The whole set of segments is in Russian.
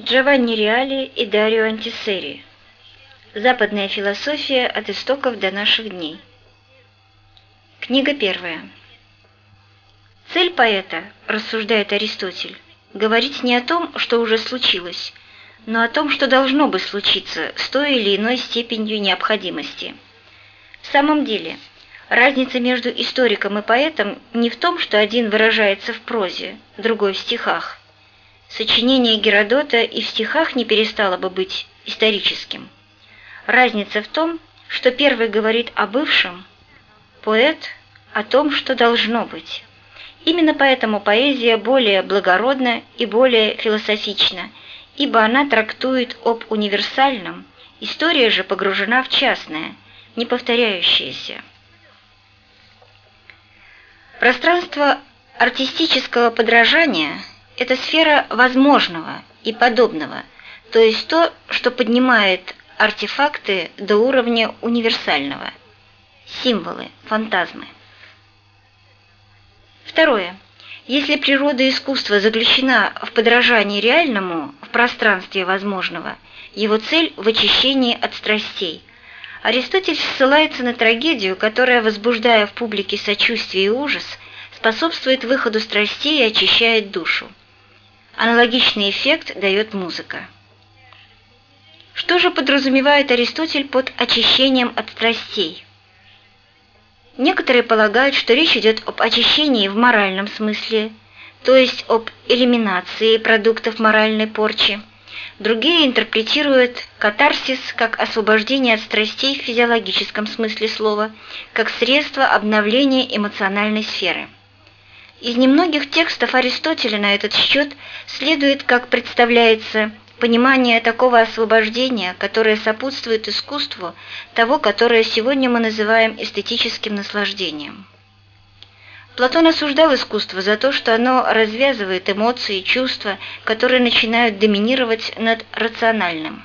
Джованни Реали и Дарио Антисери. Западная философия от истоков до наших дней. Книга первая. Цель поэта, рассуждает Аристотель, говорить не о том, что уже случилось, но о том, что должно бы случиться с той или иной степенью необходимости. В самом деле, разница между историком и поэтом не в том, что один выражается в прозе, другой в стихах, Сочинение Геродота и в стихах не перестало бы быть историческим. Разница в том, что первый говорит о бывшем, поэт – о том, что должно быть. Именно поэтому поэзия более благородна и более философична, ибо она трактует об универсальном, история же погружена в частное, неповторяющееся. Пространство артистического подражания – это сфера возможного и подобного, то есть то, что поднимает артефакты до уровня универсального. Символы, фантазмы. Второе. Если природа искусства заключена в подражании реальному в пространстве возможного, его цель в очищении от страстей. Аристотель ссылается на трагедию, которая, возбуждая в публике сочувствие и ужас, способствует выходу страстей и очищает душу. Аналогичный эффект дает музыка. Что же подразумевает Аристотель под очищением от страстей? Некоторые полагают, что речь идет об очищении в моральном смысле, то есть об элиминации продуктов моральной порчи. Другие интерпретируют катарсис как освобождение от страстей в физиологическом смысле слова, как средство обновления эмоциональной сферы. Из немногих текстов Аристотеля на этот счет следует, как представляется, понимание такого освобождения, которое сопутствует искусству, того, которое сегодня мы называем эстетическим наслаждением. Платон осуждал искусство за то, что оно развязывает эмоции и чувства, которые начинают доминировать над рациональным.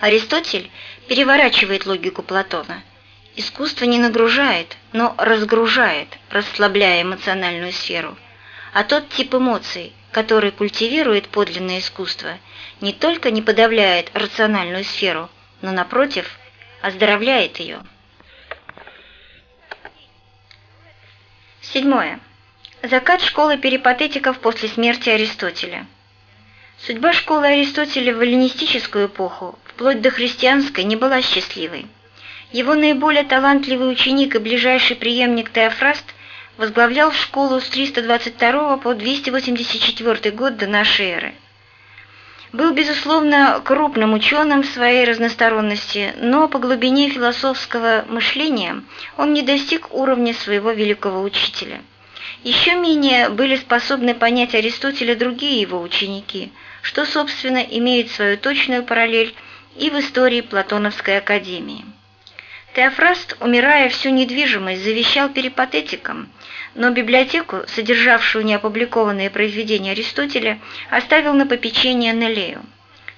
Аристотель переворачивает логику Платона – Искусство не нагружает, но разгружает, расслабляя эмоциональную сферу. А тот тип эмоций, который культивирует подлинное искусство, не только не подавляет рациональную сферу, но, напротив, оздоровляет ее. Седьмое. Закат школы перипатетиков после смерти Аристотеля. Судьба школы Аристотеля в эллинистическую эпоху, вплоть до христианской, не была счастливой. Его наиболее талантливый ученик и ближайший преемник Теофраст возглавлял школу с 322 по 284 год до нашей эры. Был, безусловно, крупным ученым в своей разносторонности, но по глубине философского мышления он не достиг уровня своего великого учителя. Еще менее были способны понять Аристотеля другие его ученики, что, собственно, имеет свою точную параллель и в истории Платоновской академии. Теофраст, умирая всю недвижимость, завещал перипатетикам, но библиотеку, содержавшую неопубликованные произведения Аристотеля, оставил на попечение Нелею.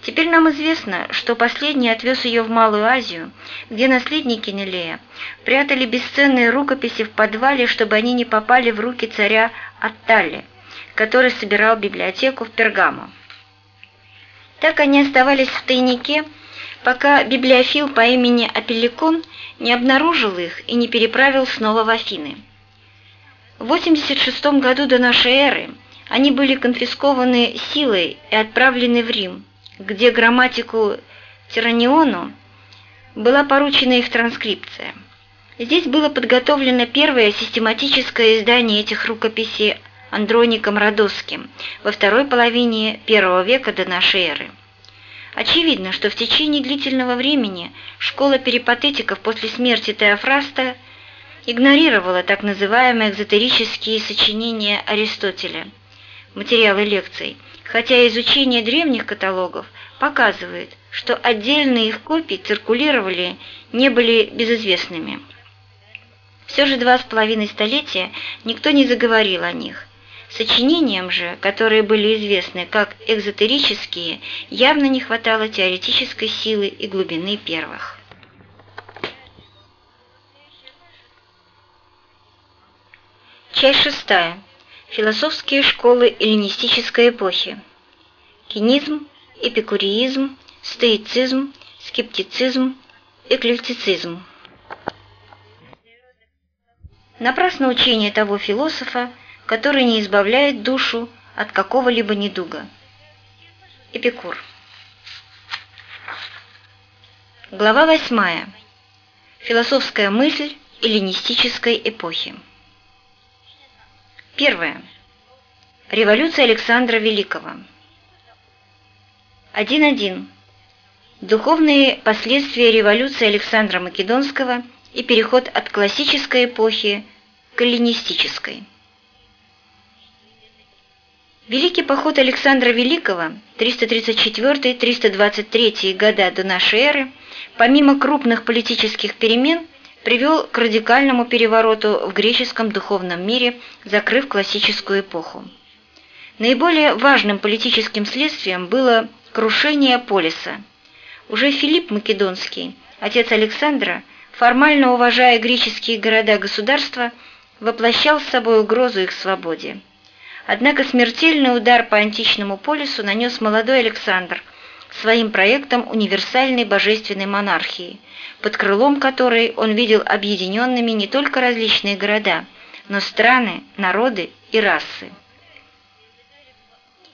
Теперь нам известно, что последний отвез ее в Малую Азию, где наследники Нелея прятали бесценные рукописи в подвале, чтобы они не попали в руки царя Аттали, который собирал библиотеку в Пергамо. Так они оставались в тайнике, пока библиофил по имени Апелликон не обнаружил их и не переправил снова в Афины. В 86 году до нашей эры они были конфискованы силой и отправлены в Рим, где грамматику Тираниону была поручена их транскрипция. Здесь было подготовлено первое систематическое издание этих рукописей Андроником Родосским во второй половине первого века до нашей эры. Очевидно, что в течение длительного времени школа перипатетиков после смерти Теофраста игнорировала так называемые экзотерические сочинения Аристотеля, материалы лекций, хотя изучение древних каталогов показывает, что отдельные их копии циркулировали, не были безызвестными. Все же два с половиной столетия никто не заговорил о них, Сочинениям же, которые были известны как экзотерические, явно не хватало теоретической силы и глубины первых. Часть шестая. Философские школы эллинистической эпохи. кинизм, эпикуризм, стоицизм, скептицизм, эклектицизм. Напрасно учение того философа, который не избавляет душу от какого-либо недуга. Эпикур. Глава 8. Философская мысль эллинистической эпохи. Первое. Революция Александра Великого. 1.1. Духовные последствия революции Александра Македонского и переход от классической эпохи к эллинистической. Великий поход Александра Великого 334-323 года до нашей эры, помимо крупных политических перемен, привел к радикальному перевороту в греческом духовном мире, закрыв классическую эпоху. Наиболее важным политическим следствием было крушение полиса. Уже Филипп Македонский, отец Александра, формально уважая греческие города-государства, воплощал с собой угрозу их свободе. Однако смертельный удар по античному полису нанес молодой Александр своим проектом универсальной божественной монархии, под крылом которой он видел объединенными не только различные города, но страны, народы и расы.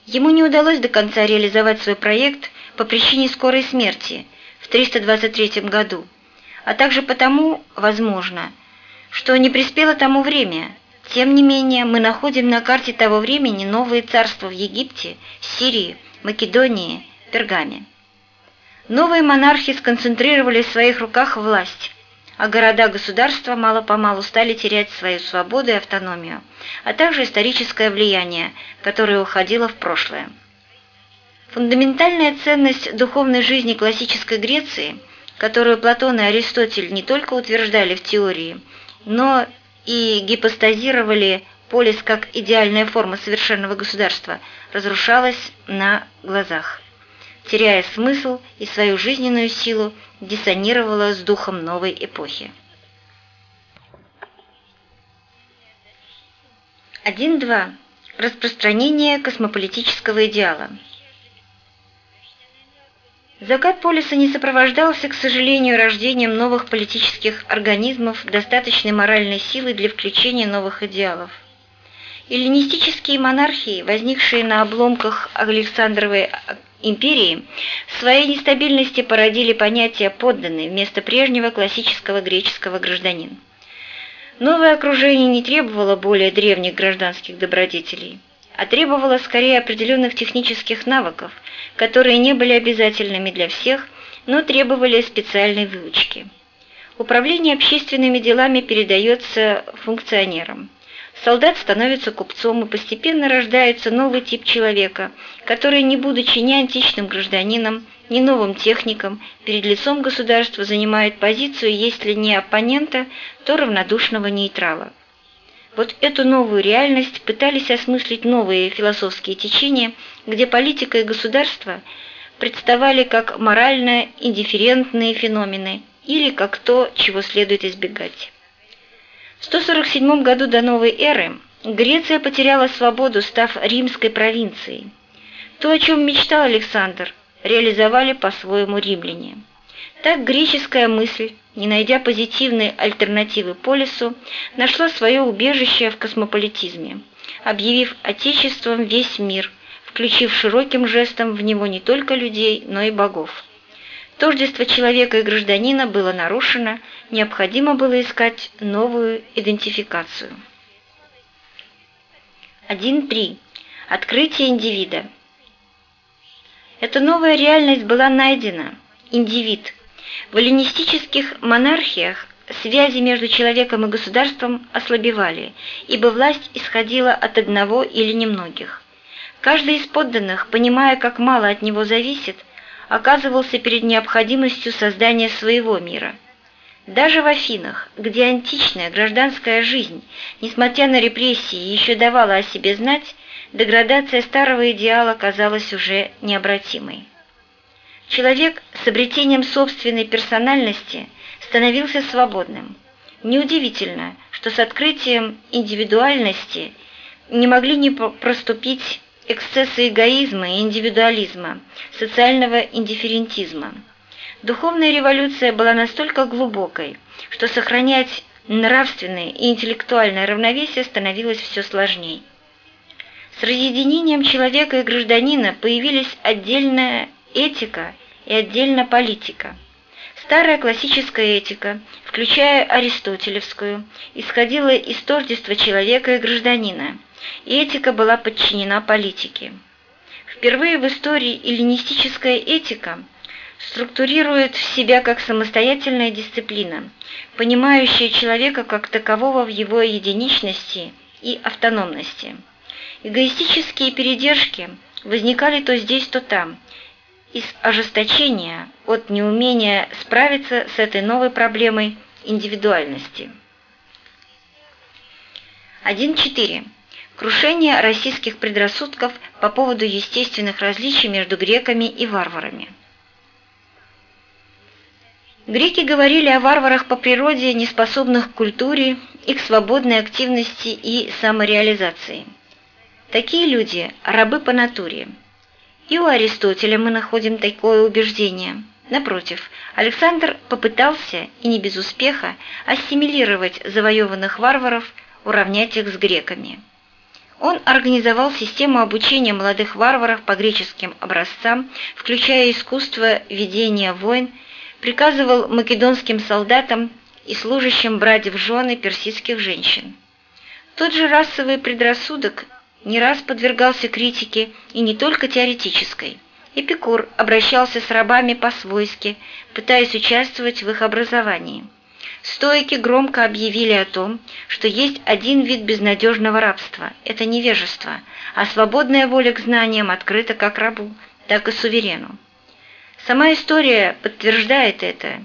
Ему не удалось до конца реализовать свой проект по причине скорой смерти в 323 году, а также потому, возможно, что не приспело тому время – тем не менее, мы находим на карте того времени новые царства в Египте, Сирии, Македонии, Пергаме. Новые монархи сконцентрировали в своих руках власть, а города-государства мало-помалу стали терять свою свободу и автономию, а также историческое влияние, которое уходило в прошлое. Фундаментальная ценность духовной жизни классической Греции, которую Платон и Аристотель не только утверждали в теории, но и гипостазировали полис как идеальная форма совершенного государства, разрушалась на глазах. Теряя смысл и свою жизненную силу, диссонировала с духом новой эпохи. 1.2. Распространение космополитического идеала. Закат полиса не сопровождался, к сожалению, рождением новых политических организмов, достаточной моральной силы для включения новых идеалов. Эллинистические монархии, возникшие на обломках Александровой империи, в своей нестабильности породили понятие «подданный» вместо прежнего классического греческого гражданина. Новое окружение не требовало более древних гражданских добродетелей а требовала скорее определенных технических навыков, которые не были обязательными для всех, но требовали специальной выучки. Управление общественными делами передается функционерам. Солдат становится купцом, и постепенно рождается новый тип человека, который, не будучи ни античным гражданином, ни новым техником, перед лицом государства занимает позицию, если не оппонента, то равнодушного нейтрала. Вот эту новую реальность пытались осмыслить новые философские течения, где политика и государство представали как морально индифферентные феномены или как то, чего следует избегать. В 147 году до новой эры Греция потеряла свободу, став римской провинцией. То, о чем мечтал Александр, реализовали по-своему римляне. Так греческая мысль, не найдя позитивной альтернативы полису, нашла свое убежище в космополитизме, объявив отечеством весь мир, включив широким жестом в него не только людей, но и богов. Тождество человека и гражданина было нарушено, необходимо было искать новую идентификацию. 1.3. Открытие индивида. Эта новая реальность была найдена. Индивид – в эллинистических монархиях связи между человеком и государством ослабевали, ибо власть исходила от одного или немногих. Каждый из подданных, понимая, как мало от него зависит, оказывался перед необходимостью создания своего мира. Даже в Афинах, где античная гражданская жизнь, несмотря на репрессии, еще давала о себе знать, деградация старого идеала казалась уже необратимой. Человек с обретением собственной персональности становился свободным. Неудивительно, что с открытием индивидуальности не могли не проступить эксцессы эгоизма и индивидуализма, социального индифферентизма. Духовная революция была настолько глубокой, что сохранять нравственное и интеллектуальное равновесие становилось все сложнее. С разъединением человека и гражданина появились отдельная этика и отдельно политика. Старая классическая этика, включая аристотелевскую, исходила из тождества человека и гражданина, и этика была подчинена политике. Впервые в истории эллинистическая этика структурирует себя как самостоятельная дисциплина, понимающая человека как такового в его единичности и автономности. Эгоистические передержки возникали то здесь, то там, из ожесточения от неумения справиться с этой новой проблемой индивидуальности. 1.4. Крушение российских предрассудков по поводу естественных различий между греками и варварами. Греки говорили о варварах по природе, неспособных к культуре и к свободной активности и самореализации. Такие люди – рабы по натуре. И у Аристотеля мы находим такое убеждение. Напротив, Александр попытался, и не без успеха, ассимилировать завоеванных варваров, уравнять их с греками. Он организовал систему обучения молодых варваров по греческим образцам, включая искусство ведения войн, приказывал македонским солдатам и служащим брать в жены персидских женщин. Тот же расовый предрассудок не раз подвергался критике и не только теоретической. Эпикур обращался с рабами по-свойски, пытаясь участвовать в их образовании. Стоики громко объявили о том, что есть один вид безнадежного рабства – это невежество, а свободная воля к знаниям открыта как рабу, так и суверену. Сама история подтверждает это.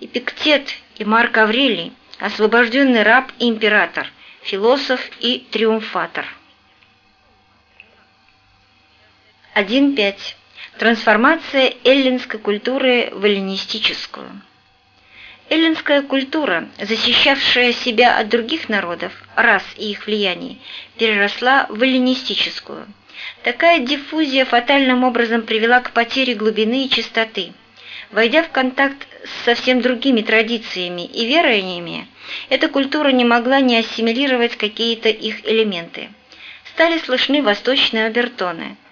Эпиктет и Марк Аврелий – освобожденный раб и император, философ и триумфатор – 1.5. Трансформация эллинской культуры в эллинистическую. Эллинская культура, защищавшая себя от других народов, рас и их влияний, переросла в эллинистическую. Такая диффузия фатальным образом привела к потере глубины и чистоты. Войдя в контакт с совсем другими традициями и верованиями, эта культура не могла не ассимилировать какие-то их элементы. Стали слышны восточные обертоны –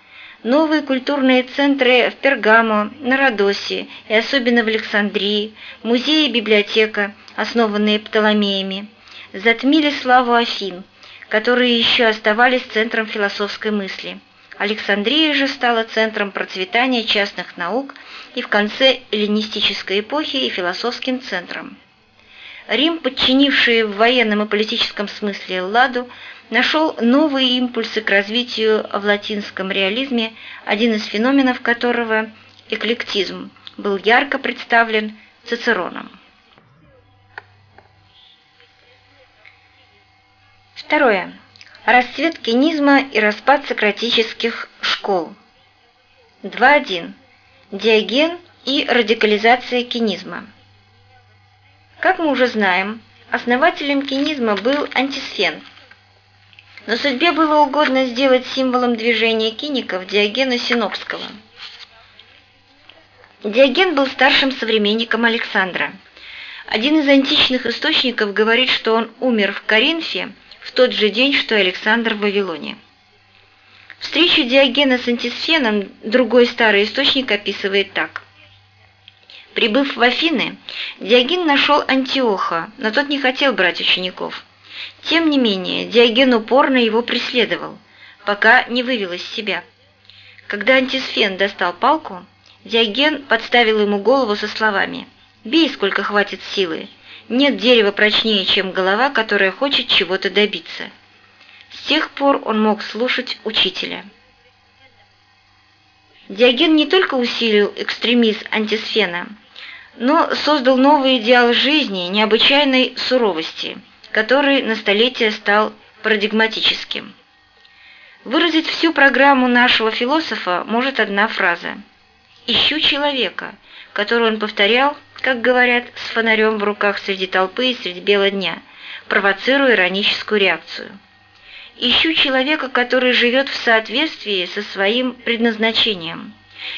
Новые культурные центры в Пергамо, на Родосе и особенно в Александрии, музеи и библиотека, основанные Птоломеями, затмили славу Афин, которые еще оставались центром философской мысли. Александрия же стала центром процветания частных наук и в конце эллинистической эпохи и философским центром. Рим, подчинивший в военном и политическом смысле Элладу, нашел новые импульсы к развитию в латинском реализме, один из феноменов которого, эклектизм, был ярко представлен Цицероном. Второе. Расцвет кинизма и распад сократических школ. 2.1. Диоген и радикализация кинизма. Как мы уже знаем, основателем кинизма был антисфен – но судьбе было угодно сделать символом движения киников Диогена Синопского. Диоген был старшим современником Александра. Один из античных источников говорит, что он умер в Коринфе в тот же день, что и Александр в Вавилоне. Встречу Диогена с антисфеном другой старый источник описывает так. Прибыв в Афины, Диоген нашел Антиоха, но тот не хотел брать учеников. Тем не менее, Диоген упорно его преследовал, пока не вывел из себя. Когда Антисфен достал палку, Диоген подставил ему голову со словами «Бей, сколько хватит силы. Нет дерева прочнее, чем голова, которая хочет чего-то добиться». С тех пор он мог слушать учителя. Диоген не только усилил экстремизм антисфена, но создал новый идеал жизни необычайной суровости – который на столетие стал парадигматическим. Выразить всю программу нашего философа может одна фраза «Ищу человека», которую он повторял, как говорят, с фонарем в руках среди толпы и среди бела дня, провоцируя ироническую реакцию. Ищу человека, который живет в соответствии со своим предназначением.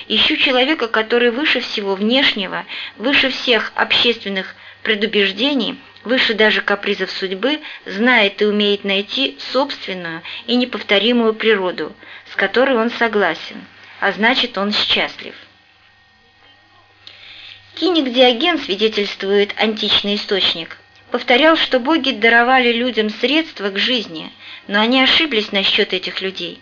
Ищу человека, который выше всего внешнего, выше всех общественных предубеждений, выше даже капризов судьбы, знает и умеет найти собственную и неповторимую природу, с которой он согласен, а значит, он счастлив. Киник Диоген свидетельствует античный источник, повторял, что боги даровали людям средства к жизни, но они ошиблись насчет этих людей.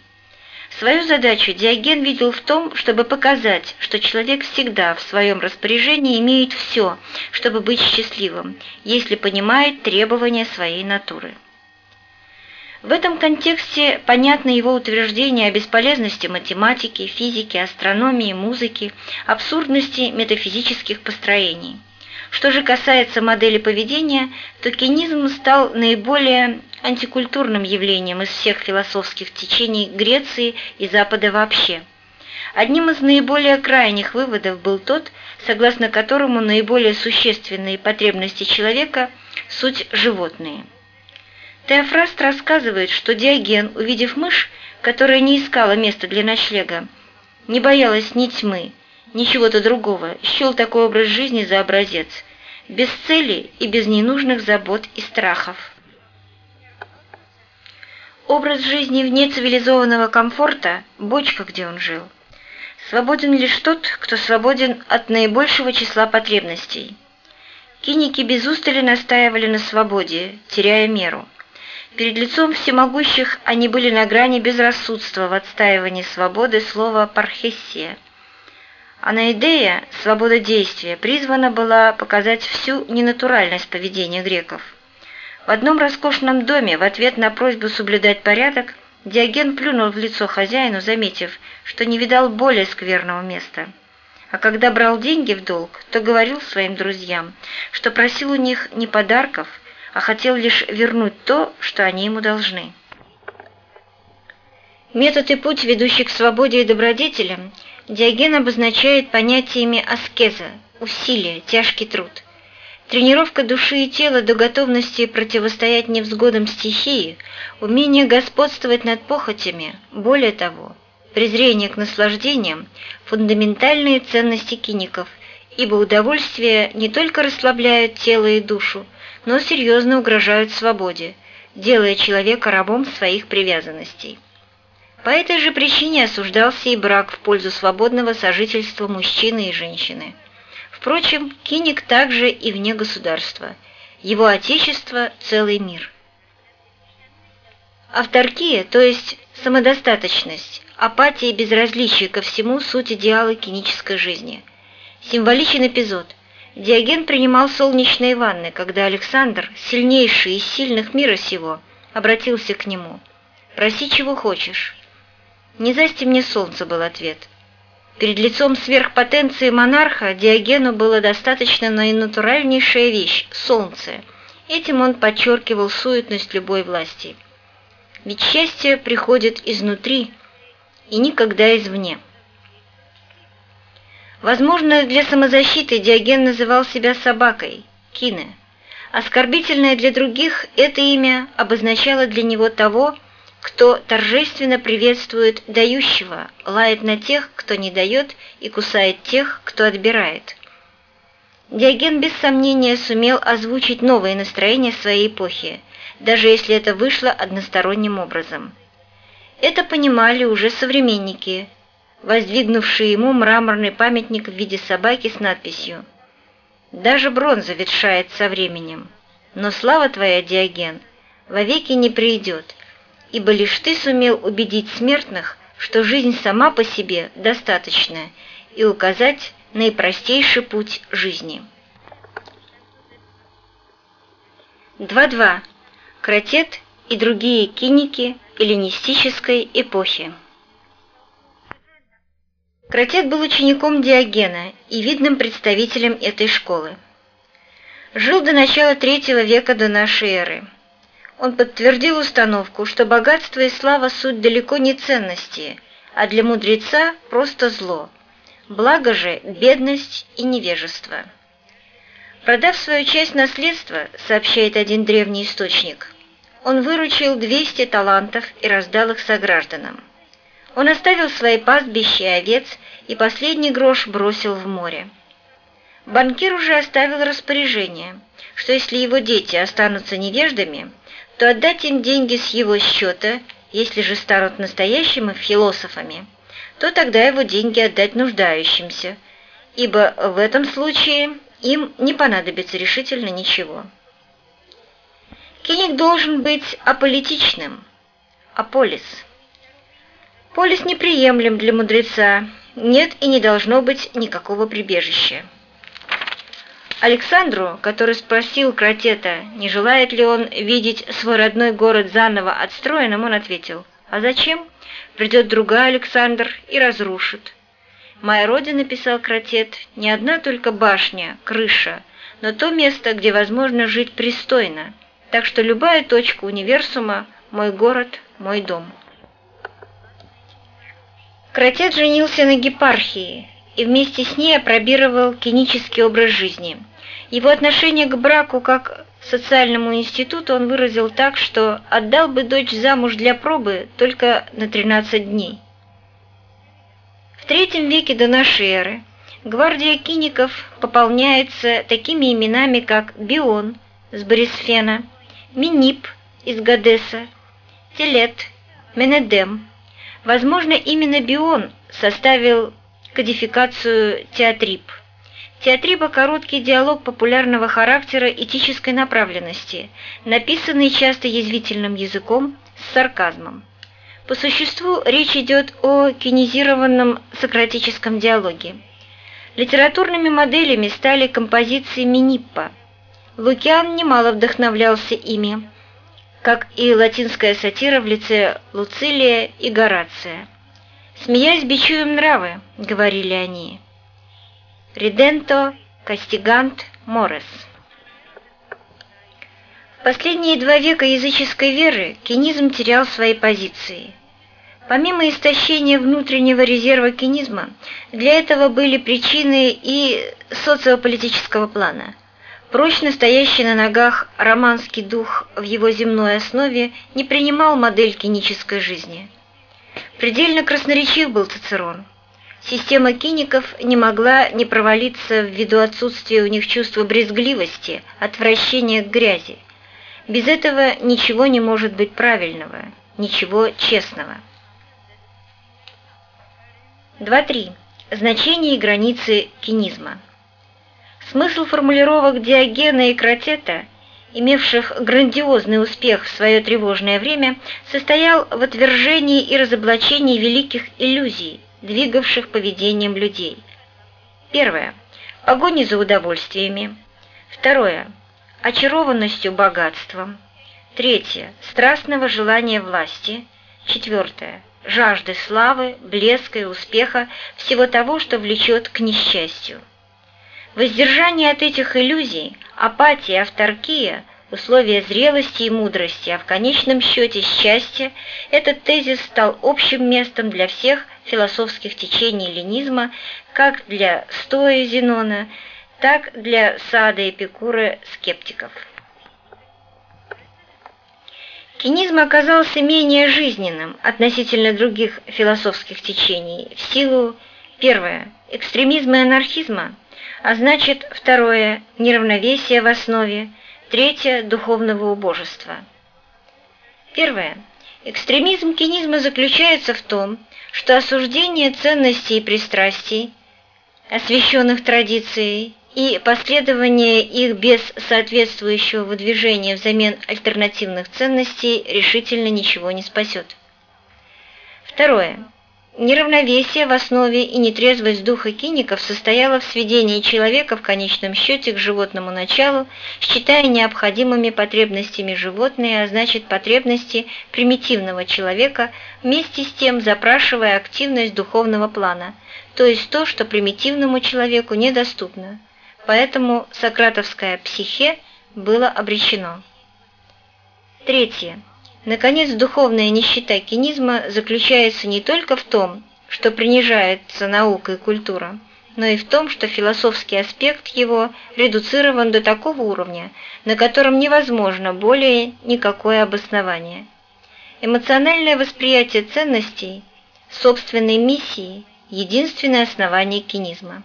Свою задачу Диоген видел в том, чтобы показать, что человек всегда в своем распоряжении имеет все, чтобы быть счастливым, если понимает требования своей натуры. В этом контексте понятно его утверждение о бесполезности математики, физики, астрономии, музыки, абсурдности метафизических построений. Что же касается модели поведения, то кинизм стал наиболее антикультурным явлением из всех философских течений Греции и Запада вообще. Одним из наиболее крайних выводов был тот, согласно которому наиболее существенные потребности человека – суть животные – Теофраст рассказывает, что Диоген, увидев мышь, которая не искала места для ночлега, не боялась ни тьмы, ни чего-то другого, счел такой образ жизни за образец, без цели и без ненужных забот и страхов. Образ жизни вне цивилизованного комфорта – бочка, где он жил. Свободен лишь тот, кто свободен от наибольшего числа потребностей. Киники без устали настаивали на свободе, теряя меру – Перед лицом всемогущих они были на грани безрассудства в отстаивании свободы слова «пархессия». Анаидея, свобода действия, призвана была показать всю ненатуральность поведения греков. В одном роскошном доме в ответ на просьбу соблюдать порядок Диоген плюнул в лицо хозяину, заметив, что не видал более скверного места. А когда брал деньги в долг, то говорил своим друзьям, что просил у них не подарков, а хотел лишь вернуть то, что они ему должны. Метод и путь, ведущий к свободе и добродетелям, Диоген обозначает понятиями аскеза, усилия, тяжкий труд. Тренировка души и тела до готовности противостоять невзгодам стихии, умение господствовать над похотями, более того, презрение к наслаждениям – фундаментальные ценности киников, ибо удовольствия не только расслабляют тело и душу, но серьезно угрожают свободе, делая человека рабом своих привязанностей. По этой же причине осуждался и брак в пользу свободного сожительства мужчины и женщины. Впрочем, Киник также и вне государства. Его отечество – целый мир. Авторкия, то есть самодостаточность, апатия и безразличие ко всему – суть идеала кинической жизни. Символичен эпизод. Диоген принимал солнечные ванны, когда Александр, сильнейший из сильных мира сего, обратился к нему. «Проси, чего хочешь». «Не засти мне солнце», — был ответ. Перед лицом сверхпотенции монарха Диогену было достаточно наинатуральнейшая вещь — солнце. Этим он подчеркивал суетность любой власти. Ведь счастье приходит изнутри и никогда извне. Возможно, для самозащиты Диоген называл себя собакой, Кине. Оскорбительное для других это имя обозначало для него того, кто торжественно приветствует дающего, лает на тех, кто не дает, и кусает тех, кто отбирает. Диоген без сомнения сумел озвучить новое настроение своей эпохи, даже если это вышло односторонним образом. Это понимали уже современники, воздвигнувший ему мраморный памятник в виде собаки с надписью «Даже бронза ветшает со временем, но слава твоя, Диоген, вовеки не придет, ибо лишь ты сумел убедить смертных, что жизнь сама по себе достаточна, и указать наипростейший путь жизни». 2.2. Кратет и другие киники эллинистической эпохи. Кратет был учеником Диогена и видным представителем этой школы. Жил до начала третьего века до нашей эры. Он подтвердил установку, что богатство и слава суть далеко не ценности, а для мудреца просто зло. Благо же бедность и невежество. Продав свою часть наследства, сообщает один древний источник, он выручил 200 талантов и раздал их согражданам. Он оставил свои пастбища и овец, и последний грош бросил в море. Банкир уже оставил распоряжение, что если его дети останутся невеждами, то отдать им деньги с его счета, если же станут настоящими философами, то тогда его деньги отдать нуждающимся, ибо в этом случае им не понадобится решительно ничего. Киник должен быть аполитичным, аполис. Полис неприемлем для мудреца, нет и не должно быть никакого прибежища. Александру, который спросил Кратета, не желает ли он видеть свой родной город заново отстроенным, он ответил, «А зачем? Придет другая Александр и разрушит». «Моя родина», — писал Кратет, — «не одна только башня, крыша, но то место, где возможно жить пристойно, так что любая точка универсума – мой город, мой дом». Кратет женился на гепархии и вместе с ней опробировал кинический образ жизни. Его отношение к браку как социальному институту он выразил так, что отдал бы дочь замуж для пробы только на 13 дней. В третьем веке до нашей эры гвардия киников пополняется такими именами, как Бион с Борисфена, Минип из Гадеса, Телет, Менедем. Возможно, именно Бион составил кодификацию театрип. Театриба – короткий диалог популярного характера этической направленности, написанный часто язвительным языком с сарказмом. По существу речь идет о кинезированном сократическом диалоге. Литературными моделями стали композиции Миниппа. Лукиан немало вдохновлялся ими, как и латинская сатира в лице Луцилия и Горация. «Смеясь, бичуем нравы», — говорили они. Реденто, Кастигант, Морес. В последние два века языческой веры кинизм терял свои позиции. Помимо истощения внутреннего резерва кинизма, для этого были причины и социополитического плана. Прочно стоящий на ногах романский дух в его земной основе не принимал модель кинической жизни. Предельно красноречив был Цицерон – Система киников не могла не провалиться ввиду отсутствия у них чувства брезгливости, отвращения к грязи. Без этого ничего не может быть правильного, ничего честного. 2.3. Значение и границы кинизма. Смысл формулировок Диогена и Кратета, имевших грандиозный успех в свое тревожное время, состоял в отвержении и разоблачении великих иллюзий, двигавших поведением людей. Первое. Погони за удовольствиями. Второе. Очарованностью богатством. Третье. Страстного желания власти. Четвертое. Жажды славы, блеска и успеха, всего того, что влечет к несчастью. Воздержание от этих иллюзий, апатия, авторкия – условия зрелости и мудрости, а в конечном счете счастья, этот тезис стал общим местом для всех философских течений ленизма, как для Стоя Зенона, так для Сада Эпикура скептиков. Кинизм оказался менее жизненным относительно других философских течений в силу, первое, экстремизма и анархизма, а значит, второе, неравновесия в основе, Третье – духовного убожества. Первое. Экстремизм кинизма заключается в том, что осуждение ценностей и пристрастий, освященных традицией, и последование их без соответствующего выдвижения взамен альтернативных ценностей решительно ничего не спасет. Второе. Неравновесие в основе и нетрезвость духа киников состояло в сведении человека в конечном счете к животному началу, считая необходимыми потребностями животные, а значит потребности примитивного человека, вместе с тем запрашивая активность духовного плана, то есть то, что примитивному человеку недоступно. Поэтому сократовское «психе» было обречено. Третье. Наконец, духовная нищета кинизма заключается не только в том, что принижается наука и культура, но и в том, что философский аспект его редуцирован до такого уровня, на котором невозможно более никакое обоснование. Эмоциональное восприятие ценностей, собственной миссии – единственное основание кинизма.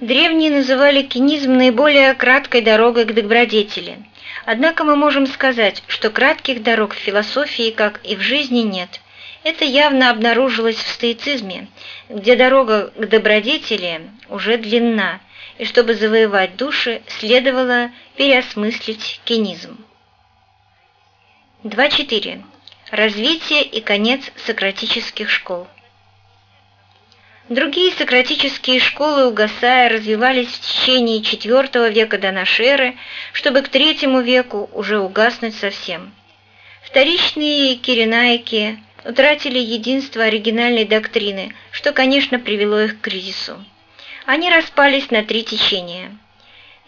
Древние называли кинизм наиболее краткой дорогой к добродетели. Однако мы можем сказать, что кратких дорог в философии, как и в жизни, нет. Это явно обнаружилось в стоицизме, где дорога к добродетели уже длинна, и чтобы завоевать души, следовало переосмыслить кинизм. 2.4. Развитие и конец сократических школ. Другие сократические школы, угасая, развивались в течение IV века до эры, чтобы к III веку уже угаснуть совсем. Вторичные киренайки утратили единство оригинальной доктрины, что, конечно, привело их к кризису. Они распались на три течения.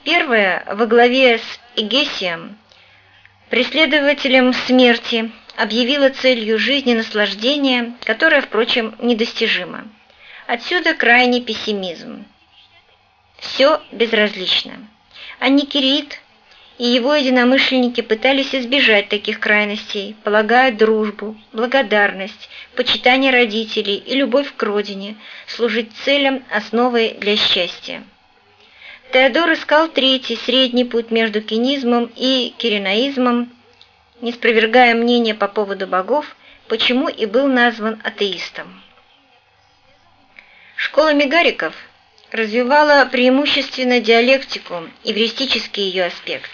Первое, во главе с Эгесием, преследователем смерти, объявило целью жизни наслаждение, которое, впрочем, недостижимо. Отсюда крайний пессимизм. Все безразлично. Анникерит и его единомышленники пытались избежать таких крайностей, полагая дружбу, благодарность, почитание родителей и любовь к родине служить целям основой для счастья. Теодор искал третий, средний путь между кинизмом и киренаизмом, не спровергая мнения по поводу богов, почему и был назван атеистом. Школа мегариков развивала преимущественно диалектику, эвристический ее аспект.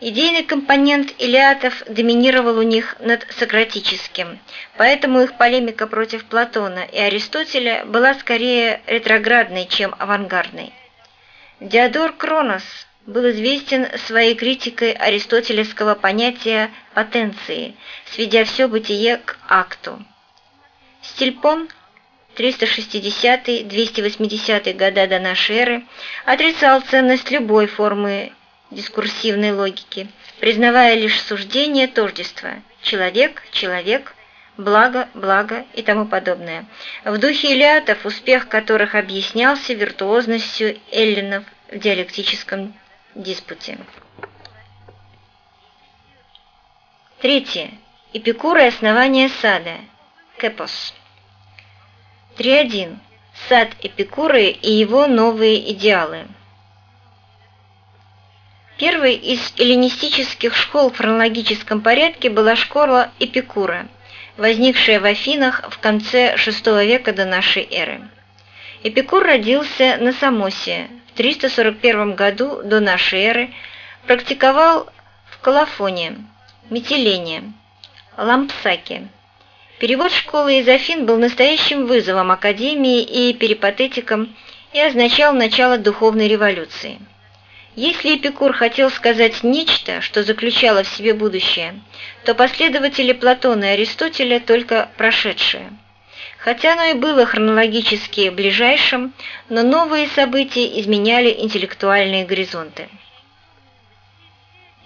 Идейный компонент илиатов доминировал у них над сократическим, поэтому их полемика против Платона и Аристотеля была скорее ретроградной, чем авангардной. Диодор Кронос был известен своей критикой аристотелевского понятия потенции, сведя все бытие к акту. Стильпон 360-280 года до эры отрицал ценность любой формы дискурсивной логики, признавая лишь суждение тождества «человек, человек», благо, благо и тому подобное. В духе Илиатов, успех которых объяснялся виртуозностью эллинов в диалектическом диспуте. Третье. Эпикур и основание сада. Кепос. 3.1. Сад Эпикуры и его новые идеалы. Первой из эллинистических школ в хронологическом порядке была школа Эпикура, возникшая в Афинах в конце VI века до нашей эры. Эпикур родился на Самосе в 341 году до нашей эры, практиковал в Колофоне, Метилене, Лампсаке. Перевод школы из Афин был настоящим вызовом академии и перипатетикам и означал начало духовной революции. Если Эпикур хотел сказать нечто, что заключало в себе будущее, то последователи Платона и Аристотеля только прошедшее. Хотя оно и было хронологически ближайшим, но новые события изменяли интеллектуальные горизонты.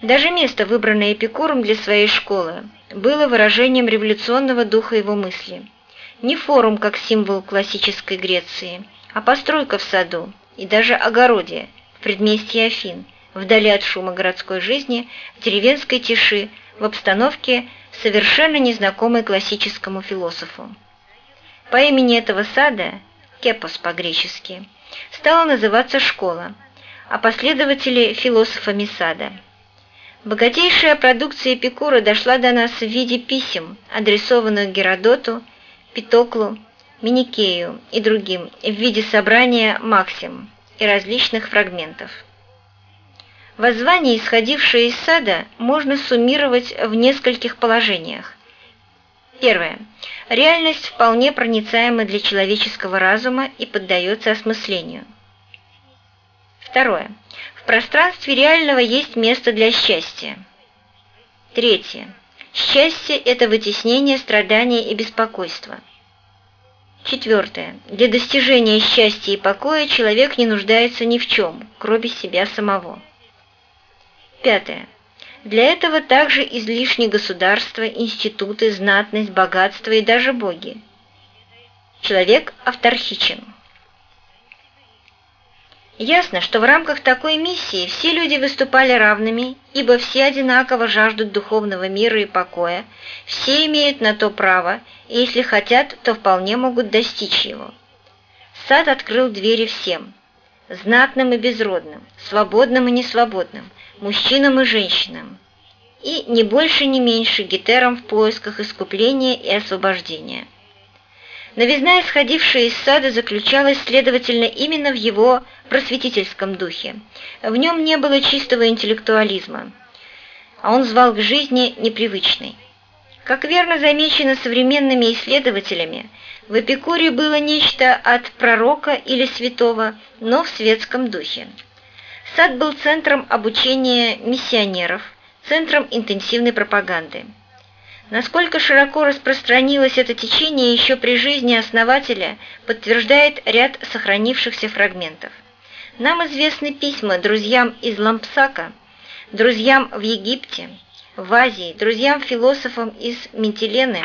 Даже место, выбранное Эпикуром для своей школы, было выражением революционного духа его мысли. Не форум как символ классической Греции, а постройка в саду и даже огороде, предместье Афин, вдали от шума городской жизни, в деревенской тиши, в обстановке, совершенно незнакомой классическому философу. По имени этого сада, Кепос по-гречески, стала называться школа, а последователи философами сада. Богатейшая продукция Эпикура дошла до нас в виде писем, адресованных Геродоту, Питоклу, Миникею и другим, в виде собрания Максим и различных фрагментов. Воззвание, исходившее из сада, можно суммировать в нескольких положениях. Первое. Реальность вполне проницаема для человеческого разума и поддается осмыслению. Второе. Пространстве реального есть место для счастья. Третье. Счастье – это вытеснение страдания и беспокойства. Четвертое. Для достижения счастья и покоя человек не нуждается ни в чем, кроме себя самого. Пятое. Для этого также излишни государства, институты, знатность, богатство и даже боги. Человек авторхичен. Ясно, что в рамках такой миссии все люди выступали равными, ибо все одинаково жаждут духовного мира и покоя, все имеют на то право, и если хотят, то вполне могут достичь его. Сад открыл двери всем – знатным и безродным, свободным и несвободным, мужчинам и женщинам, и не больше, не меньше гетерам в поисках искупления и освобождения. Новизна, исходившая из сада, заключалась, следовательно, именно в его просветительском духе. В нем не было чистого интеллектуализма, а он звал к жизни непривычной. Как верно замечено современными исследователями, в Эпикуре было нечто от пророка или святого, но в светском духе. Сад был центром обучения миссионеров, центром интенсивной пропаганды. Насколько широко распространилось это течение еще при жизни основателя, подтверждает ряд сохранившихся фрагментов. Нам известны письма друзьям из Лампсака, друзьям в Египте, в Азии, друзьям-философам из Ментилены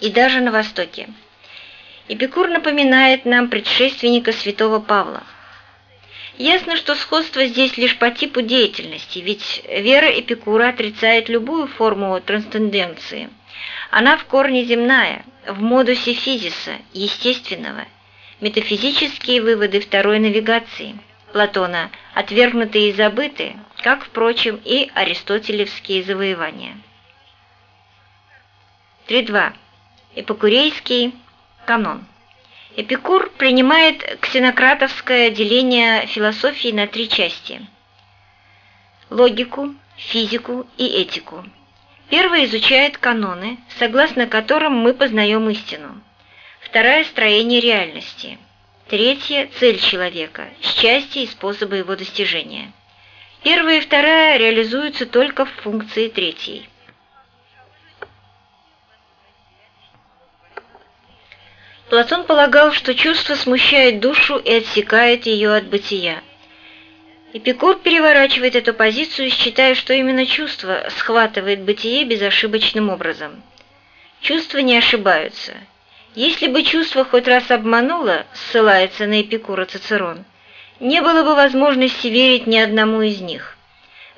и даже на Востоке. Эпикур напоминает нам предшественника святого Павла – Ясно, что сходство здесь лишь по типу деятельности, ведь вера Эпикура отрицает любую форму трансценденции. Она в корне земная, в модусе физиса, естественного. Метафизические выводы второй навигации Платона отвергнуты и забыты, как, впрочем, и аристотелевские завоевания. 3.2. Эпикурейский канон. Эпикур принимает ксенократовское деление философии на три части – логику, физику и этику. Первая изучает каноны, согласно которым мы познаем истину. Вторая – строение реальности. Третья – цель человека, счастье и способы его достижения. Первая и вторая реализуются только в функции третьей – Платон полагал, что чувство смущает душу и отсекает ее от бытия. Эпикур переворачивает эту позицию, считая, что именно чувство схватывает бытие безошибочным образом. Чувства не ошибаются. Если бы чувство хоть раз обмануло, ссылается на Эпикура Цицерон, не было бы возможности верить ни одному из них.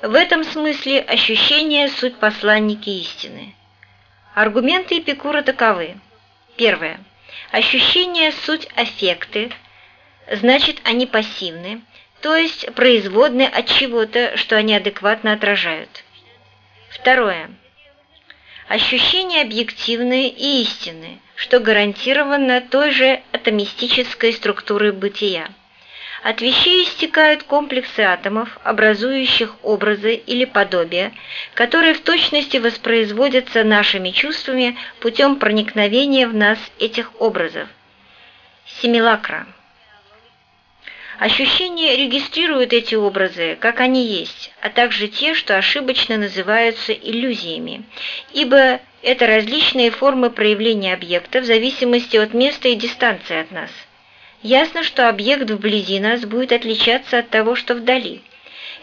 В этом смысле ощущения – суть посланники истины. Аргументы Эпикура таковы. Первое. Ощущения – суть аффекты, значит, они пассивны, то есть производны от чего-то, что они адекватно отражают. Второе. Ощущения объективные и истинные, что гарантировано той же атомистической структурой бытия. От вещей истекают комплексы атомов, образующих образы или подобия, которые в точности воспроизводятся нашими чувствами путем проникновения в нас этих образов. Симилакра. Ощущения регистрируют эти образы, как они есть, а также те, что ошибочно называются иллюзиями, ибо это различные формы проявления объекта в зависимости от места и дистанции от нас – ясно, что объект вблизи нас будет отличаться от того, что вдали.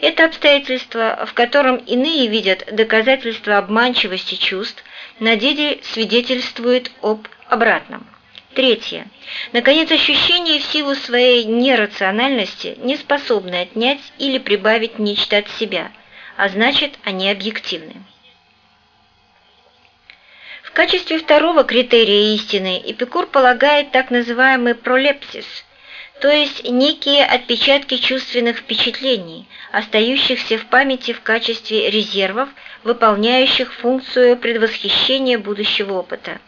Это обстоятельство, в котором иные видят доказательства обманчивости чувств, на деле свидетельствует об обратном. Третье. Наконец, ощущения в силу своей нерациональности не способны отнять или прибавить нечто от себя, а значит, они объективны качестве второго критерия истины Эпикур полагает так называемый пролепсис, то есть некие отпечатки чувственных впечатлений, остающихся в памяти в качестве резервов, выполняющих функцию предвосхищения будущего опыта.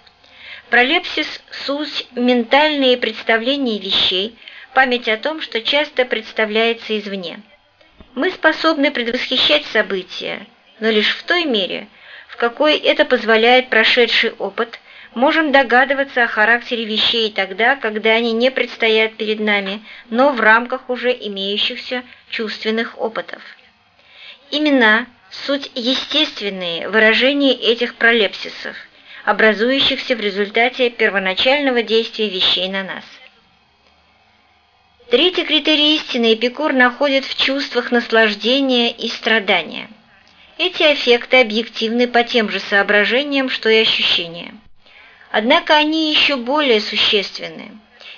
Пролепсис – суть ментальные представления вещей, память о том, что часто представляется извне. Мы способны предвосхищать события, но лишь в той мере – какой это позволяет прошедший опыт, можем догадываться о характере вещей тогда, когда они не предстоят перед нами, но в рамках уже имеющихся чувственных опытов. Имена – суть естественные выражения этих пролепсисов, образующихся в результате первоначального действия вещей на нас. Третий критерий истины Эпикур находит в чувствах наслаждения и страдания – эти эффекты объективны по тем же соображениям, что и ощущения. Однако они еще более существенны.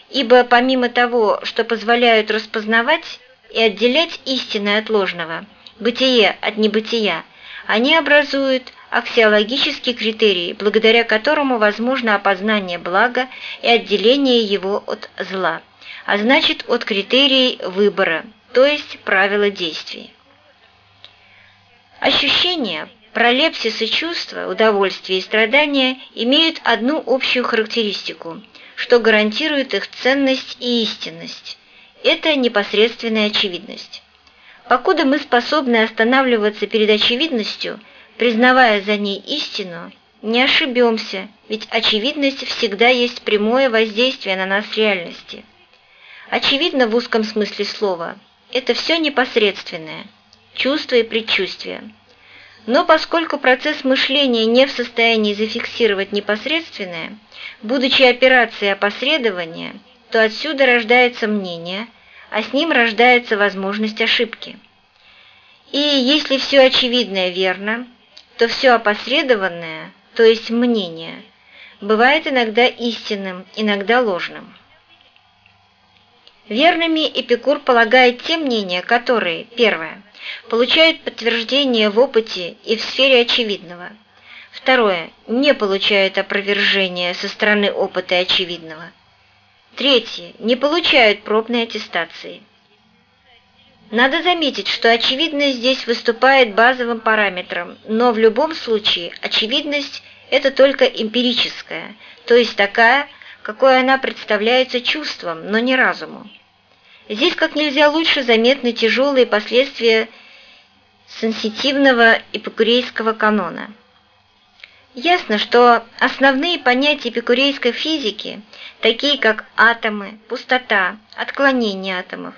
ибо помимо того, что позволяют распознавать и отделять истинное от ложного, бытие от небытия, они образуют аксиологический критерий, благодаря которому возможно опознание блага и отделение его от зла, а значит от критерий выбора, то есть правила действий. Ощущения, пролепсисы чувства, удовольствия и страдания имеют одну общую характеристику, что гарантирует их ценность и истинность. Это непосредственная очевидность. Покуда мы способны останавливаться перед очевидностью, признавая за ней истину, не ошибемся, ведь очевидность всегда есть прямое воздействие на нас реальности. Очевидно в узком смысле слова – это все непосредственное, чувства и предчувствия. Но поскольку процесс мышления не в состоянии зафиксировать непосредственное, будучи операцией опосредования, то отсюда рождается мнение, а с ним рождается возможность ошибки. И если все очевидное верно, то все опосредованное, то есть мнение, бывает иногда истинным, иногда ложным. Верными Эпикур полагает те мнения, которые, первое, получают подтверждение в опыте и в сфере очевидного. Второе, не получают опровержения со стороны опыта и очевидного. Третье, не получают пробной аттестации. Надо заметить, что очевидность здесь выступает базовым параметром, но в любом случае очевидность – это только эмпирическая, то есть такая, какой она представляется чувством, но не разуму. Здесь как нельзя лучше заметны тяжелые последствия сенситивного эпикурейского канона. Ясно, что основные понятия эпикурейской физики, такие как атомы, пустота, отклонение атомов,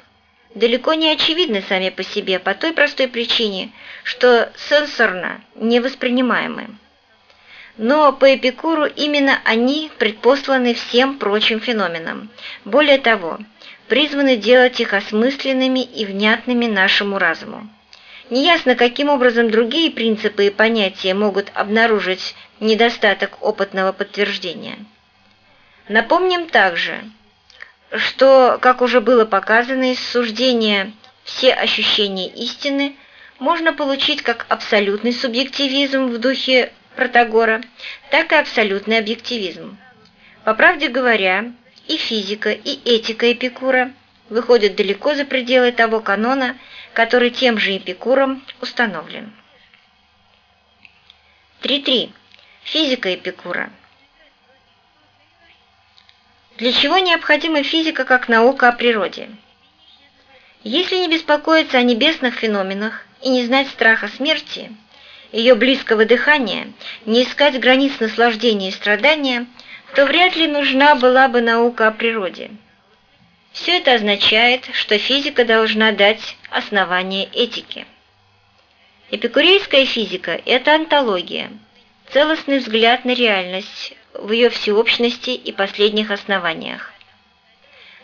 далеко не очевидны сами по себе по той простой причине, что сенсорно невоспринимаемы. Но по Эпикуру именно они предпосланы всем прочим феноменам. Более того, призваны делать их осмысленными и внятными нашему разуму. Неясно, каким образом другие принципы и понятия могут обнаружить недостаток опытного подтверждения. Напомним также, что, как уже было показано из суждения «все ощущения истины», можно получить как абсолютный субъективизм в духе Протагора, так и абсолютный объективизм. По правде говоря, и физика, и этика Эпикура выходят далеко за пределы того канона, который тем же Эпикуром установлен. 3.3. Физика Эпикура. Для чего необходима физика как наука о природе? Если не беспокоиться о небесных феноменах и не знать страха смерти, ее близкого дыхания, не искать границ наслаждения и страдания – то вряд ли нужна была бы наука о природе. Все это означает, что физика должна дать основание этике. Эпикурейская физика – это антология, целостный взгляд на реальность в ее всеобщности и последних основаниях.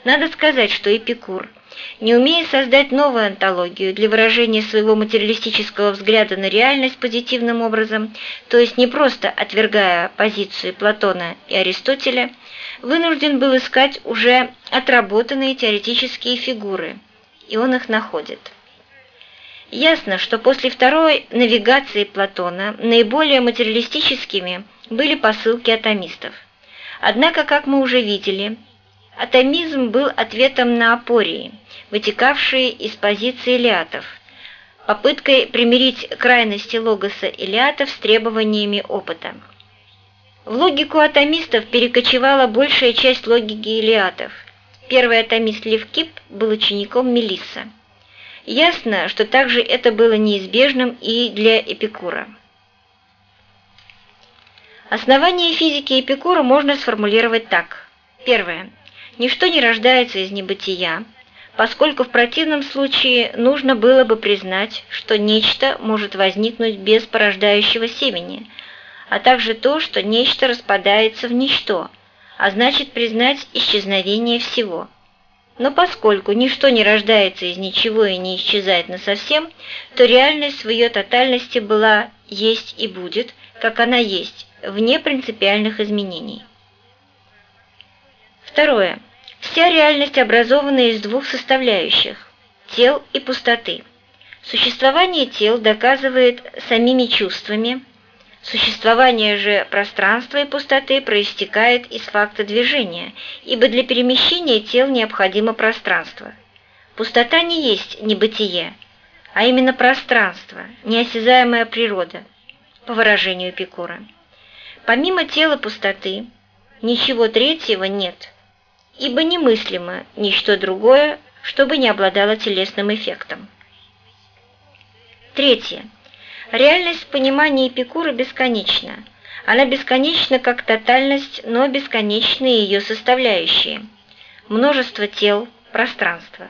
Надо сказать, что Эпикур не умея создать новую антологию для выражения своего материалистического взгляда на реальность позитивным образом, то есть не просто отвергая позицию Платона и Аристотеля, вынужден был искать уже отработанные теоретические фигуры, и он их находит. Ясно, что после второй навигации Платона наиболее материалистическими были посылки атомистов. Однако, как мы уже видели, атомизм был ответом на апории – вытекавшие из позиции илиатов, попыткой примирить крайности логоса илиатов с требованиями опыта. В логику атомистов перекочевала большая часть логики илиатов. Первый атомист Левкип был учеником Мелисса. Ясно, что также это было неизбежным и для Эпикура. Основание физики Эпикура можно сформулировать так. Первое. Ничто не рождается из небытия, поскольку в противном случае нужно было бы признать, что нечто может возникнуть без порождающего семени, а также то, что нечто распадается в ничто, а значит признать исчезновение всего. Но поскольку ничто не рождается из ничего и не исчезает насовсем, то реальность в ее тотальности была, есть и будет, как она есть, вне принципиальных изменений. Второе. Вся реальность образована из двух составляющих – тел и пустоты. Существование тел доказывает самими чувствами, существование же пространства и пустоты проистекает из факта движения, ибо для перемещения тел необходимо пространство. Пустота не есть небытие, а именно пространство, неосязаемая природа, по выражению Эпикура. Помимо тела пустоты, ничего третьего нет, ибо немыслимо ничто другое, чтобы не обладало телесным эффектом. Третье. Реальность в понимании Эпикура бесконечна. Она бесконечна как тотальность, но бесконечны ее составляющие. Множество тел, пространство.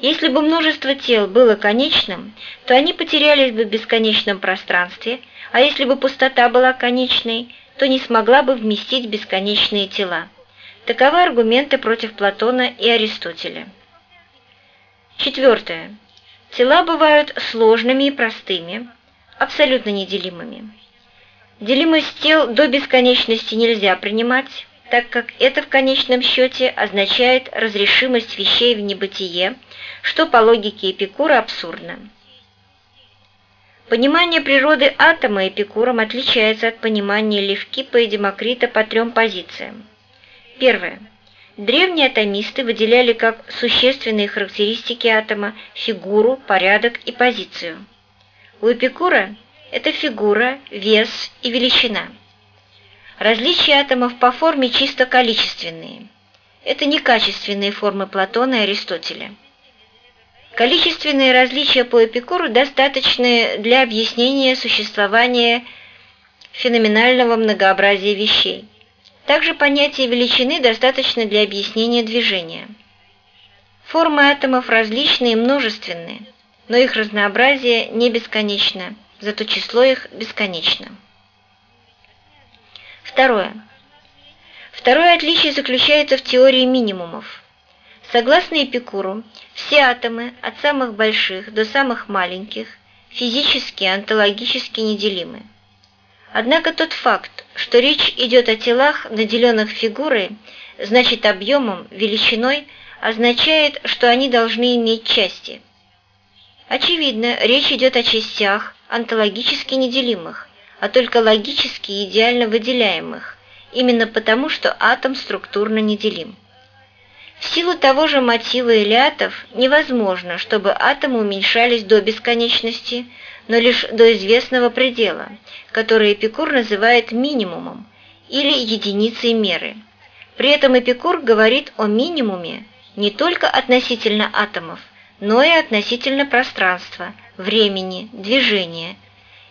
Если бы множество тел было конечным, то они потерялись бы в бесконечном пространстве, а если бы пустота была конечной, то не смогла бы вместить бесконечные тела. Таковы аргументы против Платона и Аристотеля. Четвертое. Тела бывают сложными и простыми, абсолютно неделимыми. Делимость тел до бесконечности нельзя принимать, так как это в конечном счете означает разрешимость вещей в небытие, что по логике Эпикура абсурдно. Понимание природы атома Эпикуром отличается от понимания Левкипа и Демокрита по трем позициям. Первое. Древние атомисты выделяли как существенные характеристики атома фигуру, порядок и позицию. У Эпикура это фигура, вес и величина. Различия атомов по форме чисто количественные. Это не качественные формы Платона и Аристотеля. Количественные различия по Эпикуру достаточны для объяснения существования феноменального многообразия вещей. Также понятие величины достаточно для объяснения движения. Формы атомов различны и множественны, но их разнообразие не бесконечно, зато число их бесконечно. Второе. Второе отличие заключается в теории минимумов. Согласно Эпикуру, все атомы, от самых больших до самых маленьких, физически онтологически неделимы. Однако тот факт, что речь идет о телах, наделенных фигурой, значит объемом, величиной, означает, что они должны иметь части. Очевидно, речь идет о частях, онтологически неделимых, а только логически идеально выделяемых, именно потому, что атом структурно неделим. В силу того же мотива Илиатов невозможно, чтобы атомы уменьшались до бесконечности, но лишь до известного предела, который Эпикур называет минимумом или единицей меры. При этом Эпикур говорит о минимуме не только относительно атомов, но и относительно пространства, времени, движения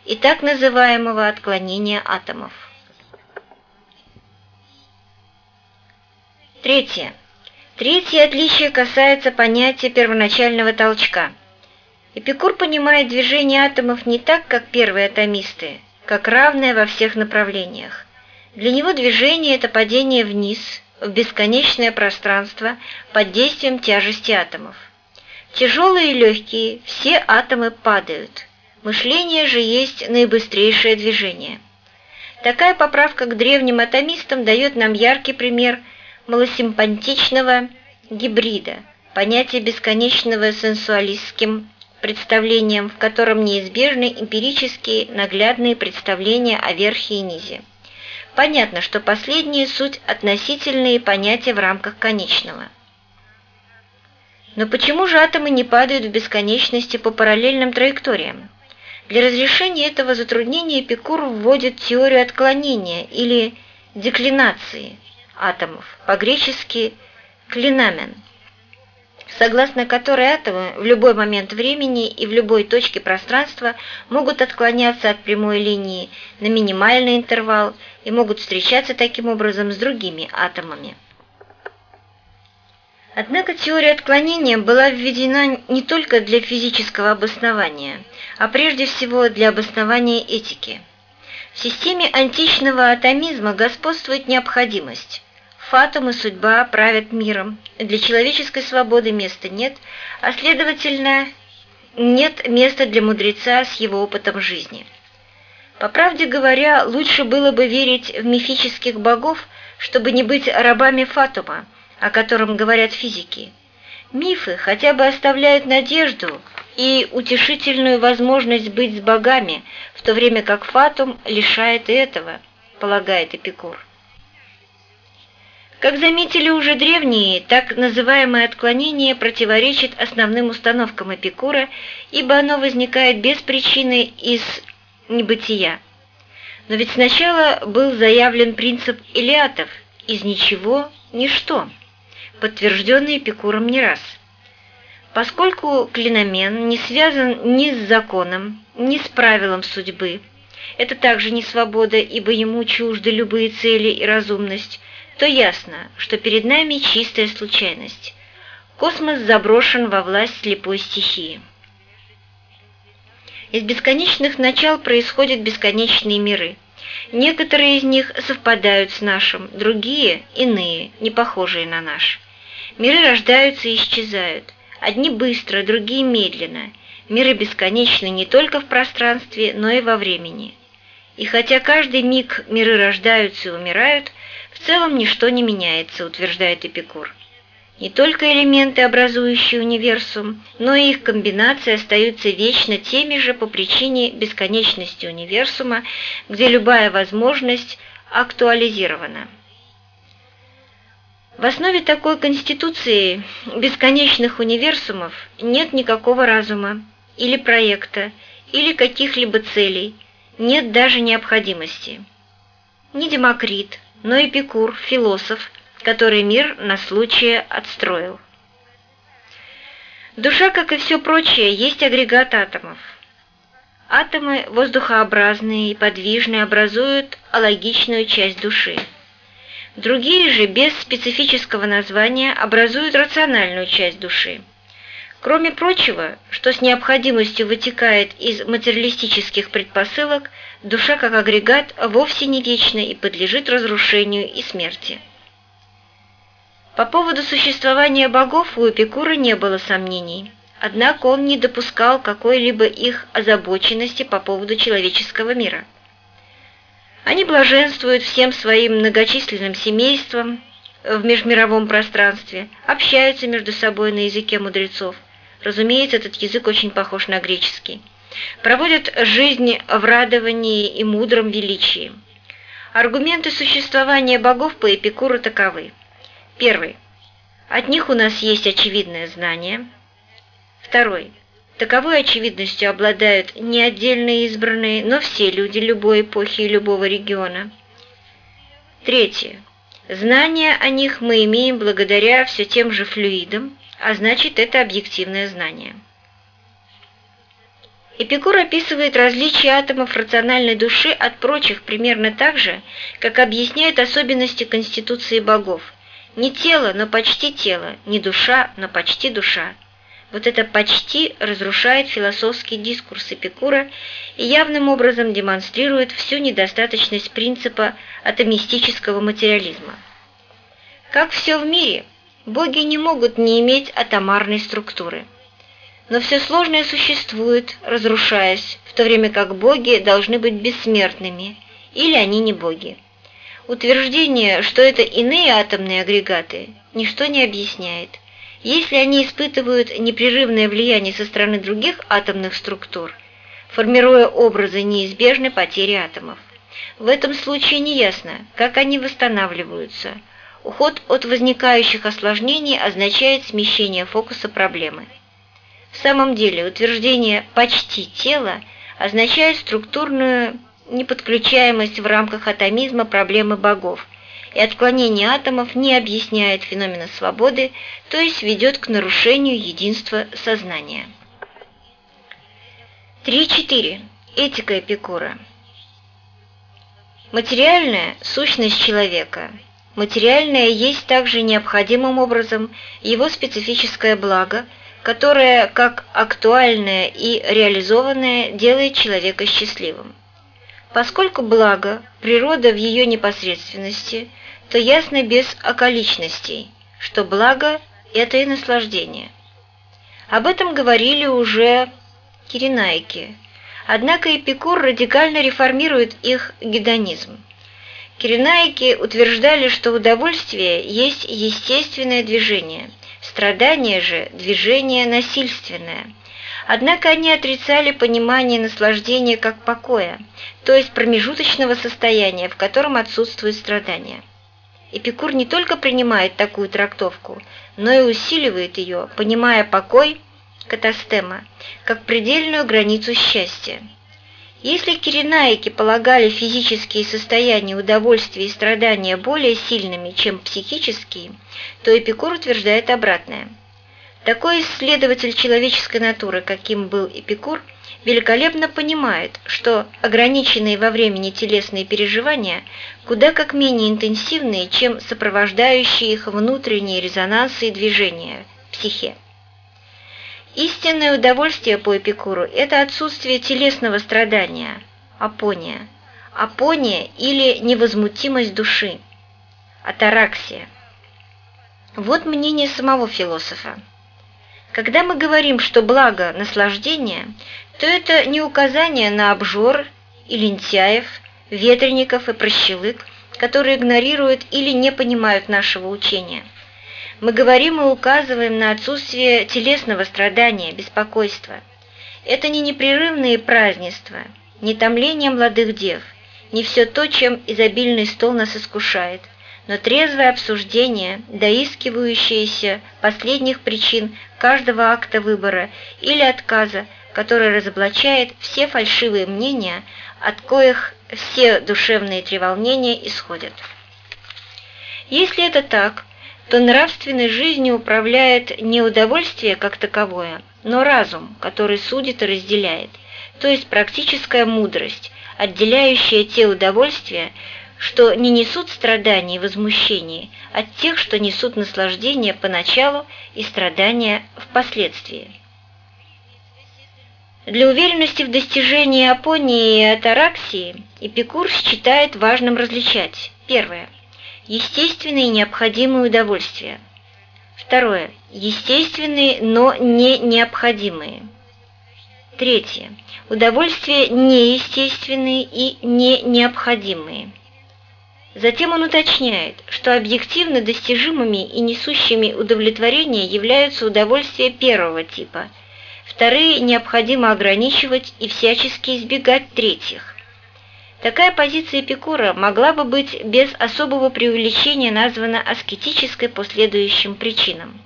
и так называемого отклонения атомов. Третье. Третье отличие касается понятия первоначального толчка – Эпикур понимает движение атомов не так, как первые атомисты, как равное во всех направлениях. Для него движение – это падение вниз, в бесконечное пространство под действием тяжести атомов. Тяжелые и легкие, все атомы падают. Мышление же есть наибыстрейшее движение. Такая поправка к древним атомистам дает нам яркий пример малосимпатичного гибрида, понятие бесконечного сенсуалистским представлением, в котором неизбежны эмпирические наглядные представления о верхе и низе. Понятно, что последние суть относительные понятия в рамках конечного. Но почему же атомы не падают в бесконечности по параллельным траекториям? Для разрешения этого затруднения Эпикур вводит теорию отклонения или деклинации атомов, по-гречески «клинамен», согласно которой атомы в любой момент времени и в любой точке пространства могут отклоняться от прямой линии на минимальный интервал и могут встречаться таким образом с другими атомами. Однако теория отклонения была введена не только для физического обоснования, а прежде всего для обоснования этики. В системе античного атомизма господствует необходимость Фатум и судьба правят миром. Для человеческой свободы места нет, а следовательно, нет места для мудреца с его опытом жизни. По правде говоря, лучше было бы верить в мифических богов, чтобы не быть рабами Фатума, о котором говорят физики. Мифы хотя бы оставляют надежду и утешительную возможность быть с богами, в то время как фатум лишает этого, полагает Эпикур. Как заметили уже древние, так называемое отклонение противоречит основным установкам Эпикура, ибо оно возникает без причины из небытия. Но ведь сначала был заявлен принцип Илиатов «из ничего – ничто», подтвержденный Эпикуром не раз. Поскольку клиномен не связан ни с законом, ни с правилом судьбы, это также не свобода, ибо ему чужды любые цели и разумность, то ясно, что перед нами чистая случайность. Космос заброшен во власть слепой стихии. Из бесконечных начал происходят бесконечные миры. Некоторые из них совпадают с нашим, другие – иные, не похожие на наш. Миры рождаются и исчезают. Одни быстро, другие медленно. Миры бесконечны не только в пространстве, но и во времени. И хотя каждый миг миры рождаются и умирают, в целом ничто не меняется, утверждает Эпикур. Не только элементы, образующие универсум, но и их комбинации остаются вечно теми же по причине бесконечности универсума, где любая возможность актуализирована. В основе такой конституции бесконечных универсумов нет никакого разума, или проекта, или каких-либо целей, нет даже необходимости. Ни Демокрит, но Эпикур, философ, который мир на случай отстроил. Душа, как и все прочее, есть агрегат атомов. Атомы воздухообразные и подвижные образуют алогичную часть души. Другие же, без специфического названия, образуют рациональную часть души. Кроме прочего, что с необходимостью вытекает из материалистических предпосылок, душа как агрегат вовсе не вечна и подлежит разрушению и смерти. По поводу существования богов у Эпикура не было сомнений, однако он не допускал какой-либо их озабоченности по поводу человеческого мира. Они блаженствуют всем своим многочисленным семейством в межмировом пространстве, общаются между собой на языке мудрецов – Разумеется, этот язык очень похож на греческий. Проводят жизнь в радовании и мудром величии. Аргументы существования богов по Эпикуру таковы. Первый. От них у нас есть очевидное знание. Второй. Таковой очевидностью обладают не отдельные избранные, но все люди любой эпохи и любого региона. Третье. Знания о них мы имеем благодаря все тем же флюидам, а значит это объективное знание. Эпикур описывает различия атомов рациональной души от прочих примерно так же, как объясняет особенности конституции богов. Не тело, но почти тело, не душа, но почти душа. Вот это «почти» разрушает философский дискурс Эпикура и явным образом демонстрирует всю недостаточность принципа атомистического материализма. Как все в мире – Боги не могут не иметь атомарной структуры. Но все сложное существует, разрушаясь, в то время как боги должны быть бессмертными, или они не боги. Утверждение, что это иные атомные агрегаты, ничто не объясняет. Если они испытывают непрерывное влияние со стороны других атомных структур, формируя образы неизбежной потери атомов. В этом случае неясно, как они восстанавливаются – Уход от возникающих осложнений означает смещение фокуса проблемы. В самом деле утверждение «почти тело» означает структурную неподключаемость в рамках атомизма проблемы богов, и отклонение атомов не объясняет феномена свободы, то есть ведет к нарушению единства сознания. 3.4. Этика Эпикура. Материальная – сущность человека – Материальное есть также необходимым образом его специфическое благо, которое, как актуальное и реализованное, делает человека счастливым. Поскольку благо – природа в ее непосредственности, то ясно без околичностей, что благо – это и наслаждение. Об этом говорили уже киренайки, однако Эпикур радикально реформирует их гедонизм. Киренаики утверждали, что удовольствие есть естественное движение, страдание же – движение насильственное. Однако они отрицали понимание наслаждения как покоя, то есть промежуточного состояния, в котором отсутствует страдание. Эпикур не только принимает такую трактовку, но и усиливает ее, понимая покой, катастема, как предельную границу счастья. Если киренаики полагали физические состояния удовольствия и страдания более сильными, чем психические, то Эпикур утверждает обратное. Такой исследователь человеческой натуры, каким был Эпикур, великолепно понимает, что ограниченные во времени телесные переживания куда как менее интенсивные, чем сопровождающие их внутренние резонансы и движения – психе. Истинное удовольствие по Эпикуру – это отсутствие телесного страдания, апония, апония или невозмутимость души, атараксия. Вот мнение самого философа. Когда мы говорим, что благо – наслаждение, то это не указание на обжор и лентяев, ветреников и прощелык, которые игнорируют или не понимают нашего учения – мы говорим и указываем на отсутствие телесного страдания, беспокойства. Это не непрерывные празднества, не томление молодых дев, не все то, чем изобильный стол нас искушает, но трезвое обсуждение, доискивающееся последних причин каждого акта выбора или отказа, который разоблачает все фальшивые мнения, от коих все душевные треволнения исходят. Если это так, то нравственной жизнью управляет не удовольствие как таковое, но разум, который судит и разделяет, то есть практическая мудрость, отделяющая те удовольствия, что не несут страданий и возмущений, от тех, что несут наслаждение поначалу и страдания впоследствии. Для уверенности в достижении апонии и атараксии Эпикур считает важным различать. Первое – естественные и необходимые удовольствия. Второе. Естественные, но не необходимые. Третье. Удовольствия неестественные и не необходимые. Затем он уточняет, что объективно достижимыми и несущими удовлетворение являются удовольствия первого типа. Вторые необходимо ограничивать и всячески избегать третьих. Такая позиция Эпикура могла бы быть без особого преувеличения названа аскетической по следующим причинам.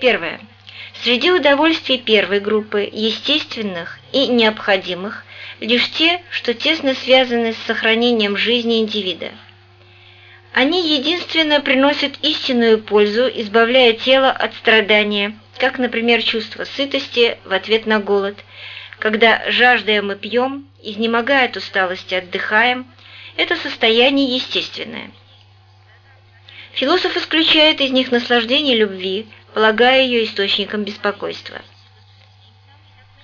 Первое. Среди удовольствий первой группы, естественных и необходимых, лишь те, что тесно связаны с сохранением жизни индивида. Они единственно приносят истинную пользу, избавляя тело от страдания, как, например, чувство сытости в ответ на голод – когда, жаждая мы пьем, изнемогая от усталости отдыхаем, это состояние естественное. Философ исключает из них наслаждение любви, полагая ее источником беспокойства.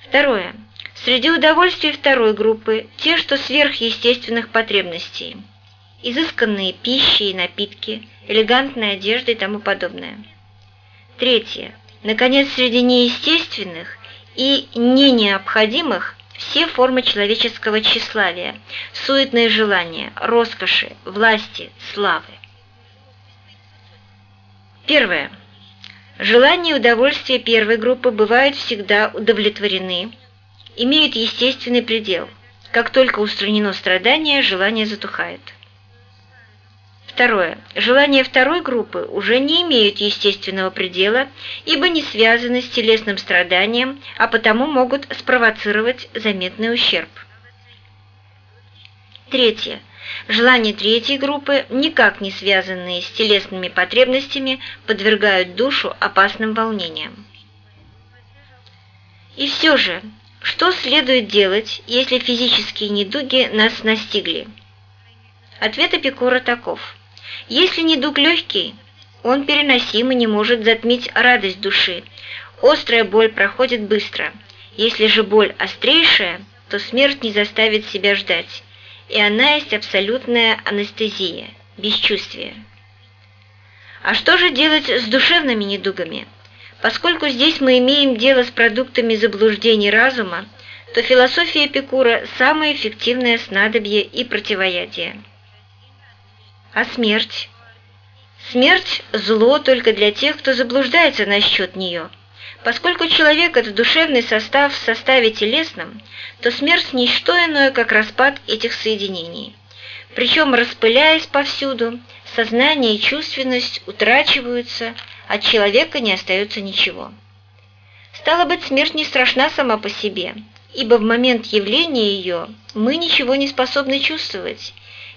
Второе. Среди удовольствий второй группы – те, что сверхъестественных потребностей. Изысканные пищи и напитки, элегантная одежда и тому подобное. Третье. Наконец, среди неестественных и не необходимых все формы человеческого тщеславия, суетные желания, роскоши, власти, славы. Первое. Желания и удовольствия первой группы бывают всегда удовлетворены, имеют естественный предел. Как только устранено страдание, желание затухает. Второе. Желания второй группы уже не имеют естественного предела, ибо не связаны с телесным страданием, а потому могут спровоцировать заметный ущерб. Третье. Желания третьей группы, никак не связанные с телесными потребностями, подвергают душу опасным волнениям. И все же, что следует делать, если физические недуги нас настигли? Ответ Эпикура таков – если недуг легкий, он переносим и не может затмить радость души. Острая боль проходит быстро. Если же боль острейшая, то смерть не заставит себя ждать, и она есть абсолютная анестезия, бесчувствие. А что же делать с душевными недугами? Поскольку здесь мы имеем дело с продуктами заблуждений разума, то философия Эпикура – самое эффективное снадобье и противоядие. А смерть? Смерть – зло только для тех, кто заблуждается насчет нее. Поскольку человек – это душевный состав в составе телесном, то смерть – не что иное, как распад этих соединений. Причем, распыляясь повсюду, сознание и чувственность утрачиваются, от человека не остается ничего. Стало быть, смерть не страшна сама по себе, ибо в момент явления ее мы ничего не способны чувствовать,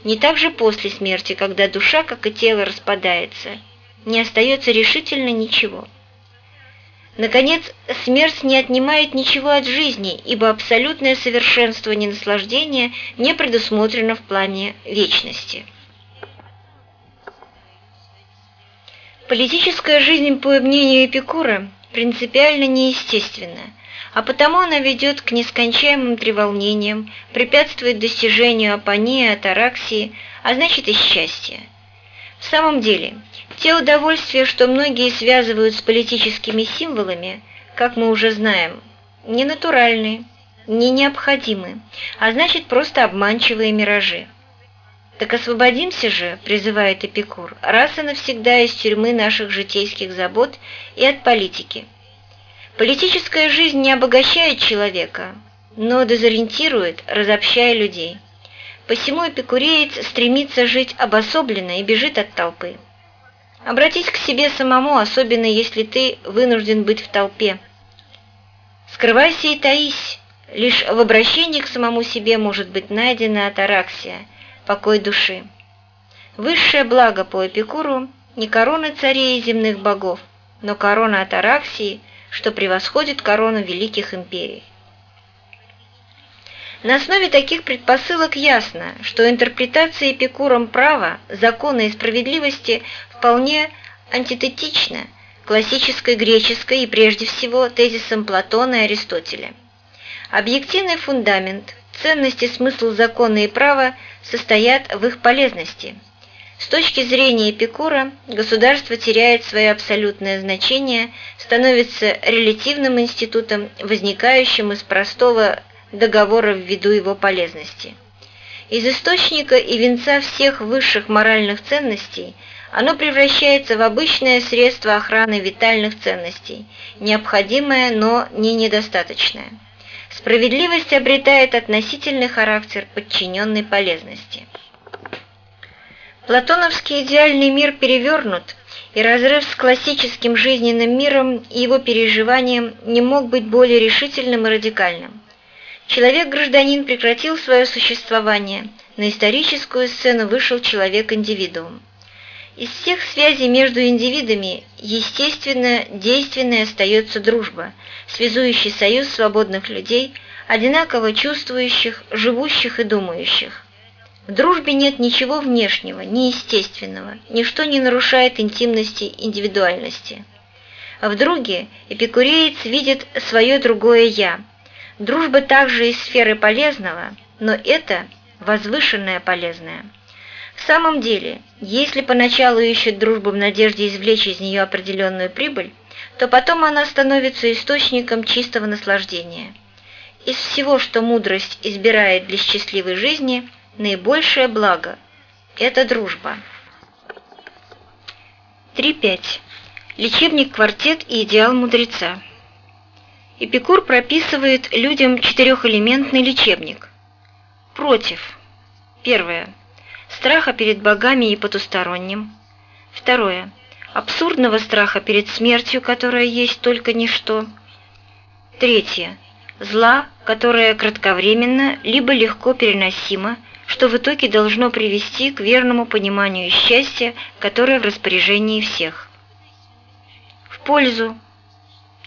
не так же после смерти, когда душа, как и тело, распадается, не остается решительно ничего. Наконец, смерть не отнимает ничего от жизни, ибо абсолютное совершенствование наслаждения не предусмотрено в плане вечности. Политическая жизнь, по мнению Эпикура, принципиально неестественна, а потому она ведет к нескончаемым треволнениям, препятствует достижению апонии, атараксии, а значит и счастья. В самом деле, те удовольствия, что многие связывают с политическими символами, как мы уже знаем, не натуральны, не необходимы, а значит просто обманчивые миражи. Так освободимся же, призывает Эпикур, раз и навсегда из тюрьмы наших житейских забот и от политики. Политическая жизнь не обогащает человека, но дезориентирует, разобщая людей. Посему эпикуреец стремится жить обособленно и бежит от толпы. Обратись к себе самому, особенно если ты вынужден быть в толпе. Скрывайся и таись, лишь в обращении к самому себе может быть найдена атараксия – покой души. Высшее благо по Эпикуру не корона царей и земных богов, но корона Атараксии, что превосходит корону великих империй. На основе таких предпосылок ясно, что интерпретация Эпикуром права, закона и справедливости вполне антитетична классической греческой и прежде всего тезисам Платона и Аристотеля. Объективный фундамент, ценность и смысл закона и права состоят в их полезности. С точки зрения Эпикура, государство теряет свое абсолютное значение, становится релятивным институтом, возникающим из простого договора ввиду его полезности. Из источника и венца всех высших моральных ценностей оно превращается в обычное средство охраны витальных ценностей, необходимое, но не недостаточное. Справедливость обретает относительный характер подчиненной полезности. Платоновский идеальный мир перевернут, и разрыв с классическим жизненным миром и его переживанием не мог быть более решительным и радикальным. Человек-гражданин прекратил свое существование, на историческую сцену вышел человек-индивидуум. Из всех связей между индивидами, естественно, действенной остается дружба, связующий союз свободных людей, одинаково чувствующих, живущих и думающих. В дружбе нет ничего внешнего, неестественного, ничто не нарушает интимности индивидуальности. А в друге эпикуреец видит свое другое «я». Дружба также из сферы полезного, но это возвышенное полезное. В самом деле, если поначалу ищет дружбу в надежде извлечь из нее определенную прибыль, то потом она становится источником чистого наслаждения. Из всего, что мудрость избирает для счастливой жизни, наибольшее благо – это дружба. 3.5. Лечебник-квартет и идеал мудреца. Эпикур прописывает людям четырехэлементный лечебник. Против. Первое страха перед богами и потусторонним. Второе. Абсурдного страха перед смертью, которая есть только ничто. Третье. Зла, которое кратковременно, либо легко переносимо, что в итоге должно привести к верному пониманию счастья, которое в распоряжении всех. В пользу.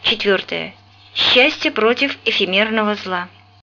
Четвертое. Счастье против эфемерного зла.